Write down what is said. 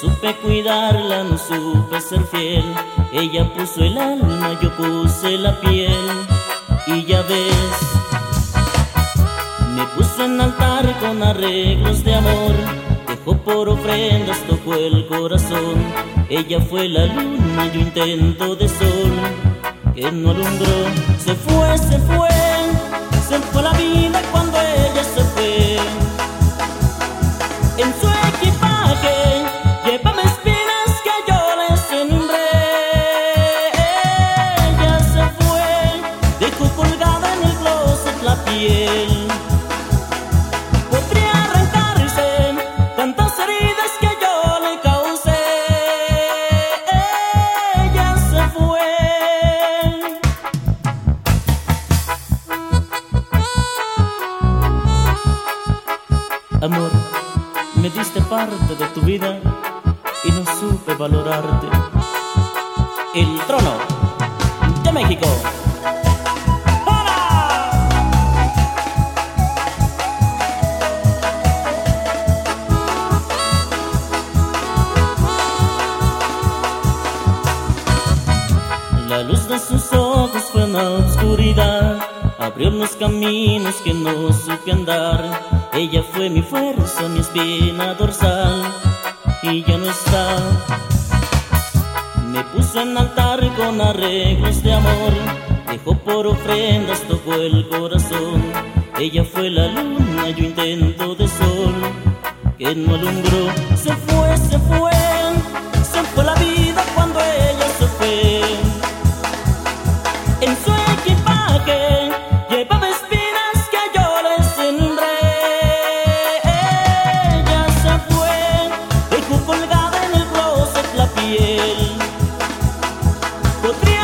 supe cuidarla, no supe ser fiel. Ella puso el alma, yo puse la piel. Y ya ves, me puso en altar con arreglos de amor. Dejó por ofrendas, tocó el corazón. Ella fue la luna, yo intento de sol. Que no alumbró, se fue, se fue, se fue la vida cuando ella se fue. Podría arrancarse tantas heridas que yo le causé. Ella se fue. Amor, me diste parte de tu vida y no supe valorarte. El trono de México. La luz de sus ojos fue una oscuridad, abrió unos caminos que no supe andar. Ella fue mi fuerza, mi espina dorsal, y ya no está. Me puso en altar con arreglos de amor, dejó por ofrendas, tocó el corazón. Ella fue la luna, yo intento de sol, que no alumbró. Se fue, se fue, se fue la vida Podría